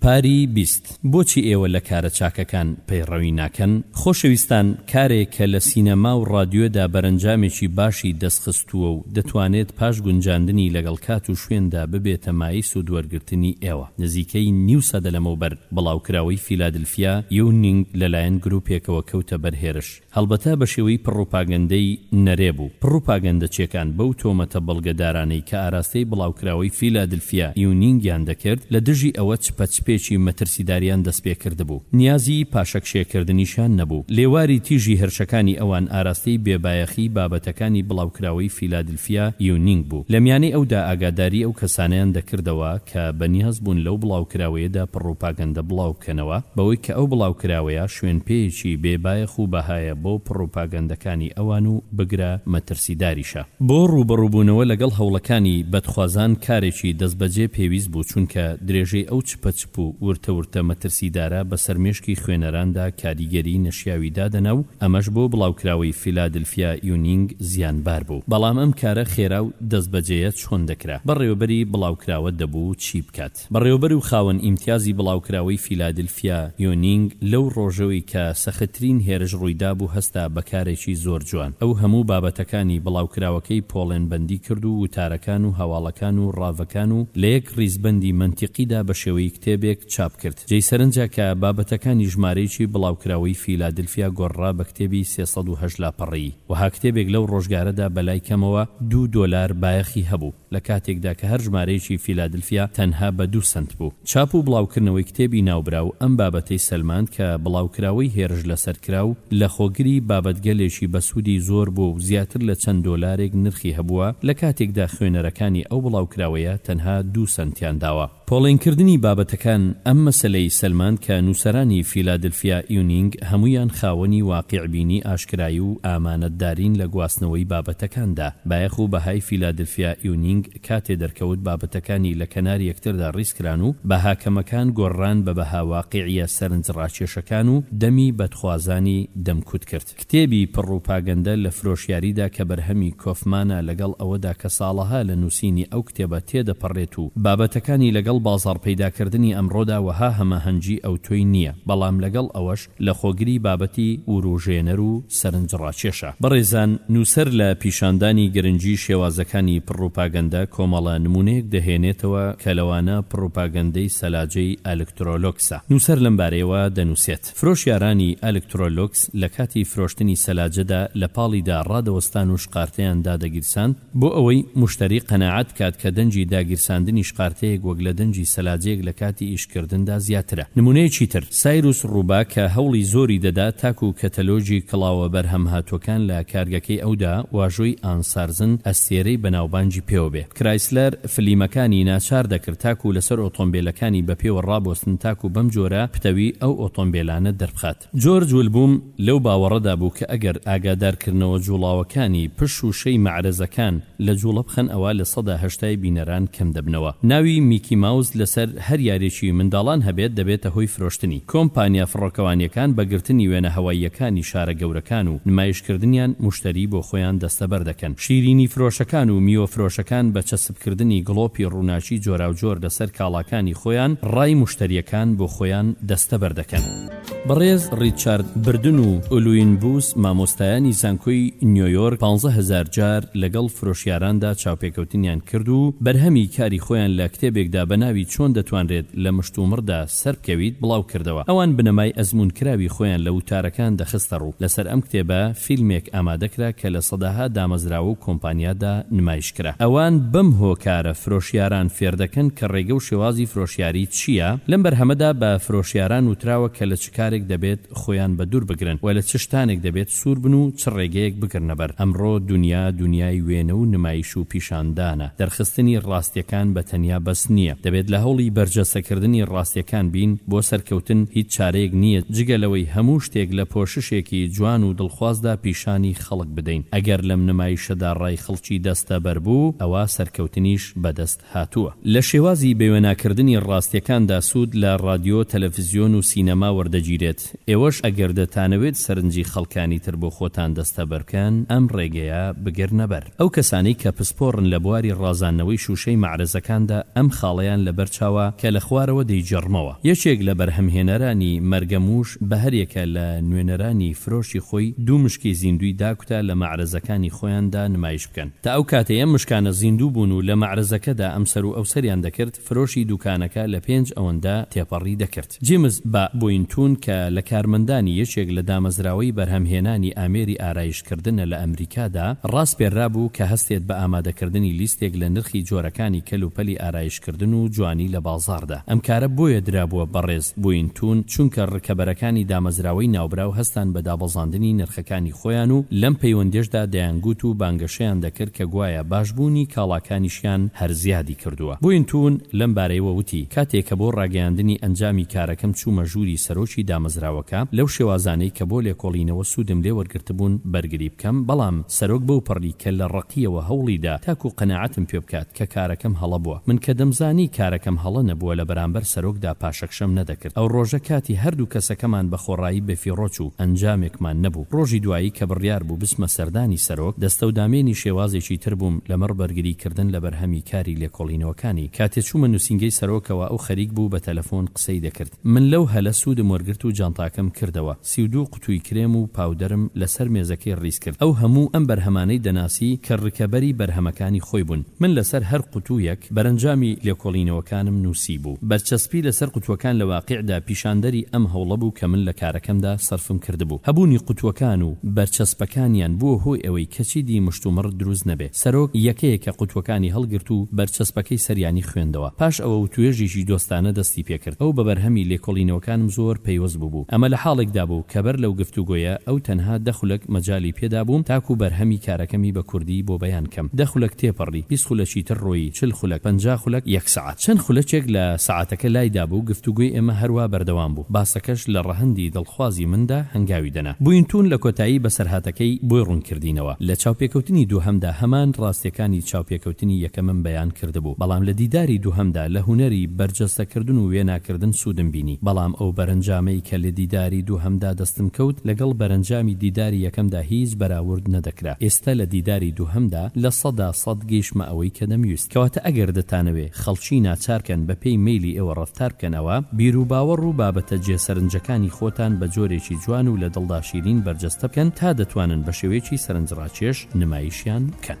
پاری بیست، بۆچی ئێوە لە کارە چاکەکان پەیڕەوی ناکەن؟ خۆشەویستان، کارێک کە لە سینەما و ڕادیۆدا بەرەنجامێکی باشی دەستخستووە و دەتوانێت پاش گونجاندنی لەگەڵ کات و شوێندا ببێتە مایەی سوودوەرگرتنی ئێوە. نزیکەی نیو سەدە لەمەوبەر، بڵاوکراوەی فیلادلفیا یونینگ لەلایەن گروپێکەوە کەوتە بەر هێرش. هەڵبەتە بە شێوەی پڕوپاگەندەی نەرێ بوو. پڕوپاگەندەچیەکان بەو تۆمەتە بەڵگەدارانەی کە ئاراستەی بڵاوکراوەی فیلادلفیا ئیونینگیان دەکرد، لە دژی ئەوە چپەچپێکی مەترسیداریان دەستپێکردبوو. نیازی پاشەکشێکردنیشیان نەبوو. لێواری تیژی هێرشەکانی ئەوان ئاراستەی بێبایەخی بابەتەکانی بڵاوکراوەی فیلادلفیای فیا یونینگ بوو، لە میانەی ئەودا ئاگاداری ئەو کەسانەیان دەکردەوە کە بە نیاز بوون لەو بڵاوکراوەیەدا پڕوپاگەندە بڵاو بکەنەوە، بەوەی کە ئەو بڵاوکراوەیە شوێنپێیەکی بێ بایەخ و بەهایە بۆ پڕوپاگەندەکانی ئەوان و بگرە مەترسیداریشە. بۆ ڕووبەڕووبوونەوە لەگەڵ هەوڵەکانی بەدخوازان کارێکی دەستبەجێ پێویست بوو، چونکە درێژەی ئەو چپە تف و ورتە ورتە مەترسیدارە بەسەر مێشکی خوێنەراندا کاریگەری نەشیاوی دادەنا و ئەمەش بۆ بڵاوکراوەی فیلادلفیا یونینگ زیانبار بوو بەڵام ئەم کارە خێرا و دەستبەجێیە چۆن دەکرا بەڕێوەبەری بڵاوکراوە دەبوو چی بکات؟ بەڕێوەبەر و خاوەن ئیمتیازی بڵاوکراوەی فیلادلفیا یونینگ لەو ڕۆژەوەی کە سەختترین هێرش ڕوویدابوو هەستا بە کارێکی زۆر جوان ئەو هەموو بابەتەکانی بڵاوکراوەکەی پۆڵێنبەندی کرد و وتارەکان و هەواڵەکانی کان و ڕاڤەکان و لە یەک ڕیزبەندی مەنتیقیدا بە شێوەی کتێبێک چاپ کرد. جێی سەرنجە کە بابەتەکانی ژمارەیەکی بڵاوکراوەی فیلادلفیا گۆڕرا بە کتێبی سێ سەد و هەشت لاپەڕەیی. وەها کتێبێک لەو ڕۆژگارەدا بە لای کەمەوە دوو دۆلار بایەخی هەبوو، لە کاتێکدا کە هەر ژمارەیەکی فیلادلفیا تەنها بە دوو سەنت بوو. چاپ و بڵاوکردنەوەی کتێبی ناوبراو ئەم بابەتەی سەلماند کە بڵاوکراوەی هێرش لەسەر کراو لەخۆگری بابەتگەلێکی بەسوودی زۆر بووە و زیاتر لە چەند دۆلارێک نرخی هەبووە لە کاتێکدا خوێنەرەکانی ئەو بڵاوکراوەیە تەنها دوو سەنتیان داوە. پۆڵێنکردنی بابەتەکان ئەم مەسەلەی سەلماند کە نووسەرانی فیلادلفیا ئیونینگ هەموویان خاوەنی واقیعبینی ئاشکرای و ئامانەتدارین لە گواستنەوەی بابەتەکاندا، بایەخ و بەهای فیلادلفیا ئیونینگ کاتێ دەرکەوت بابەتەکانی لە کەنار یەکتردا ڕیزکران و بەها کەمەکان گۆڕران بە بەها واقیعییە سەرنج ڕاکێشەکان و دەمی بەدخوازانی دەمکوت کرد. کتێبی پڕوپاگەندە لە فرۆشیاریدا کە بەرهەمی کۆفمانە لەگەڵ ئەوەدا کە ساڵەها لە نووسینی ئەو کتێبە تێدەپەڕێت و بابەتەکانی لەگەڵ بازاڕ پەیداکردنی ئەمڕۆدا وەها هەماهەنگی ئەوتۆی نییە بەڵام لەگەڵ ئەوەش لەخۆگری بابەتی ورووژێنەر و سەرنجڕاکێشە. بەڕێزان نووسەر لە پیشاندانی گرنگی شێوازەکانی پڕوپاگەندە کۆمەڵە نموونەیەک دەهێنێتەوە کە لەوانە پڕوپاگەندەی سەلاجەی ئەلکترۆلۆکسە. نووسەر لەم بارەیەوە دەنووسێت، فرۆشیارانی ئەلکترۆلۆکس لە کاتی فرۆشتنی سەلاجەدا لە پاڵیدا ڕادەوەستان و شقارتەیان دادەگیرساند، بۆ ئەوەی موشتەری قەناعەت بکات کە دەنگی داگیرساندنی شقارتەیەک وەک لە دەنگی سەلاجەیەک لە کاتی ئیشکردندا زیاترە. نموونەیەکی تر، سایروس ڕوبا کە هەوڵی زۆری دەدا تاکوو کەتەلۆگی کڵاوە بەرهەمهاتووەکان لە کارگەکەی ئەودا واژۆی ئانسارزن ئەستێرەی بەناوبانگی پێوە بێ. کرایسلەر فلیمەکانی ناچار دەکرد تاکوو لەسەر ئۆتۆمبێلەکانی بە پێوە ڕابوەستن تاکوو بەم جۆرە پتەوی ئەو ئۆتۆمبێلانە دەربخات. جۆرج ولبوم لەو باوەڕەدا بوو کە ئەگەر ئاگادارکردنەوە جووڵاوەکانی پشت و شەی مەعرەزەکان لە جووڵە بخەن ئەوا لە سەدا هەشتای بینەران کەم دەبنەوە. ناوی میکی ماوس لەسەر هەر یاریەکی منداڵان هەبێت دەبێتە هۆی فرۆشتنی. کۆمپانیا فڕۆکەوانیەکان بە گرتنی وێنە هەواییەکانی شارە گەورەکان و نمایشکردنیان موشتەری بۆ خۆیان دەستەبەر دەکەن. شیرینی فرۆشەکان و میوە فرۆشەکان بە چەسپکردنی گڵۆپی ڕووناکی جۆراوجۆر لەسەر کاڵاکانی خۆیان ڕای موشتەریەکان بۆ خۆیان دەستەبەر دەکەن. بەڕێز ڕیچارد بردن و ئولوین بوس مامۆستایانی زانکۆی نیۆیۆرک پانزە هەزار جار لەگەڵ فرۆشیاراندا چاوپێکەوتنیان کرد و بەرهەمی کاری خۆیان لە کتێبێکدا بە ناوی چۆن دەتوانرێت لە مشتومڕدا سەربکەویت بڵاو کردەوە ئەوان بنەمای ئەزموونکراوی خۆیان لە وتارەکان دەخستە ڕوو لەسەر ئەم کتێبە فیلمێک ئامادەکرا کە لە سەداها دامەزراوە و کۆمپانیادا نمایش کرا. ئەوان بەم هۆکارە فرۆشیاران فێردەکەن کە ڕێگە و شێوازی فرۆشیاری چییە، لەم بەرهەمەدا بە فرۆشیاران وتراوە کە لە چ کارێک دەبێت خۆیان بەدوور بگرن و لە چ شتانێک دەبێت سوور بن و چ ڕێگەیەک بگرنە بەر، ئەمڕۆ دونیا دونیای وێنە و نمایش و پیشاندانە، دەرخستنی ڕاستیەکان بە تەنیا بەس نییە، دەبێت لە هەوڵی بەرجەستەکردنی ڕاستیەکان بین، بۆ سەرکەوتن هیچ چارەیەک نییە جگە لەوەی هەموو شتێک لە پۆششێکی جوان و دڵخوازدا پیشانی خەڵک. بدەین ئەگەر لەم نمایشەدا ڕای خەڵکی دەستەبەر بوو ئەوا سەرکەوتنیش بەدەست هاتووە. لە شێوازی بێوێناکردنی ڕاستیەکاندا سوود لە ڕادیۆ، تەلەفزیۆن و سینەما وەردەگیرێت، ئێوەش ئەگەر دەتانەوێت سەرنجی خەڵکانی تر بۆ خۆتان دەستەبەر بکەن ئەم ڕێگەیە بگرنە بەر. ئەو کەسانەی کە پسپۆڕن لە بواری ڕازاندنەوەی شووشەی مەعرەزەکاندا ئەم خاڵەیان لەبەر چاوە کە لە خوارەوە دەیگێڕمەوە. یەکێک لە بەرهەمهێنەرانی مەرگە مووش بە هەریەکە لە نوێنەرانی فرۆشی خۆی دوو مشکی زیندووی داکوتا لە مەعرەزەکانی خۆیاندا نمایش بکەن. تا ئەو کاتەی ئەم مشکانە زیندوو بوون و لە مەعرەزەکەدا ئەمسەر و ئەوسەریان دەکرد، فرۆشی دووکانەکە لە پێنج ئەوەندە تێپەڕی دەکرد. جیمز با بوینتون کە لە کارمەندانی یەکێک لە دامەزراوەی بەرهەمهێنانی ئامێری ئارایشکردنە لە ئەمریکادا، ڕاسپێررابوو کە هەستێت بە ئامادەکردنی لیستێک لە نرخی جۆرەکانی کەلوپەلی ئارایشکردن و جوانی لە بازاڕدا. ئەم کارە بۆیە درابووە بە ڕێز بوین تون چونکە ڕکەبەرەکانی دامەزراوەی ناوبراو هەستان بە دابەزاندنی نرخەکانی خۆیان و لەم پەیوەندێشدا دەیانگووت و بانگەشەیان دەکرد کە گوایا باش بوونی کاڵاکانیشیان هەر زیادی کردووە. بوین تون لەم بارەیەوە وتی، کاتێ کە بۆ ڕاگەیاندنی ئەنجامی کارەکەم چوومە ژووری سەرۆکی دامەزراوەکە لەو شێوازانەی کە بۆ لێکۆڵینەوە سوودم لێ وەرگرتبوون بەرگری بکەم بەڵام سەرۆک بەو پەڕی کە لە ڕەقیەوە هەوڵی دا تاکو قەناعەتم پێ بکات کە کارەکەم هەڵە بووە. من کە دەمزانی کارەکەم هەڵە نەبووە لە بەرامبەر سەرۆکدا پاشەکشەم نەدەکرد. ئەو ڕۆژە کاتی هەردوو کەسەکەمان بە خۆڕایی بەفیڕۆ چوو، ئەنجامێکمان نەبوو. ڕۆژی دوایی کە بڕیار بوو بچمە سەردانی سەرۆک، دەستەودامێنی شێوازێکی تر بووم لەمەڕ بەرگری کردن لە بەرهەمی کاری لێکۆڵینەوەکانی. کاتێ چوومە نووسینگەی سەرۆکەوە ئەو خەریک بوو بە تەلەفۆن قسەی دەکرد. من لەو هەلە سوودم وەرگرت و جانتاکەم کردەوە. سی و دوو قوتووی کرێم و پاودەرم لە سەر مێزەکەی ڕیز کرد. ئەو هەموو ئەم بەرهەمانەی دەناسی کە ڕکەبەری بەرهەمەکانی خۆی بوون. من لە سەر هەر قوتوویەک بەرەنجامی لێکۆڵینەوەکانم نووسی بوو. بەرچەسپی لە سەر قوتووەکان لە واقیعدا پیشاندەری ئەم هەوڵە بوو کە من لە کارەکەمدا سەرفم کردبوو. هەبوونی قوتووەکان و بەرچەسپەکانیان بووە هۆی ئەوەی کەچیدی مشتومڕ دروست نەبێ. سەرۆک یەکەیەکە قوتوەکانی هەڵگرت و بەرچەسپەکەی سەریانی خوێندەوە پاش ئەوە وتوێژێکی دۆستانە دەستی پێکرد ئەو بەبەرهەمی لێکۆڵینەوەکانم زۆر پەیوەست بوبو ئەمە لە حاڵێکدا بوو کە بەر لەو گفتوگۆیە ئەو تەنها دە خولەک مەجالی پێدابووم تاکو بەرهەمی کارەکەمی بە کوردی بۆ بەیان کەم دە خولەک تێپەڕی بیست خولەکی تر ڕۆیی چل خولەک پەنجا خولەک یەک سەعات چەند خولەکێک لە سەعاتەکە لایدابوو گفتوگۆی ئێمە هەروا بەردەوام بوو باسەکەش لە ڕەهەندی دڵخوازی مندا هەنگاوی بوینتون لە کۆتایی بەسەرهاتەکەی بۆی ڕوونکردینەوە، لە چاوپێکەوتنی دووهەمدا هەمان ڕاستیەکانی چاوپێکەوتنی یەکەمم بەیان کردبوو، بەڵام لە دیداری دووهەمدا لە هونەری بەرجەستەکردن و وێناکردن سوودم بینی، بەڵام ئەو بەرەنجامەی کە لە دیداری دووهەمدا دەستم کەوت لەگەڵ بەرەنجامی دیداری یەکەمدا هیچ بەراورد نەدەکرا، ئێستا لە دیداری دووهەمدا لە سەدا سەد گەیشمە ئەوەی کە دەمویست. کەواتە ئەگەر دەتانەوێ خەڵکی ناچار کەن بە پێی مەیلی ئێوە ڕەفتار بکەن ئەوا بیروباوەڕ و بابەتە جێ سەرنجەکانی خۆتان بە جۆرێکی جوان و لە دڵدا شیرین بەرجەستە بکەن تا دەتوانن بە شێوەیەکی سەرنجڕاکێش نمایشیان بکەن.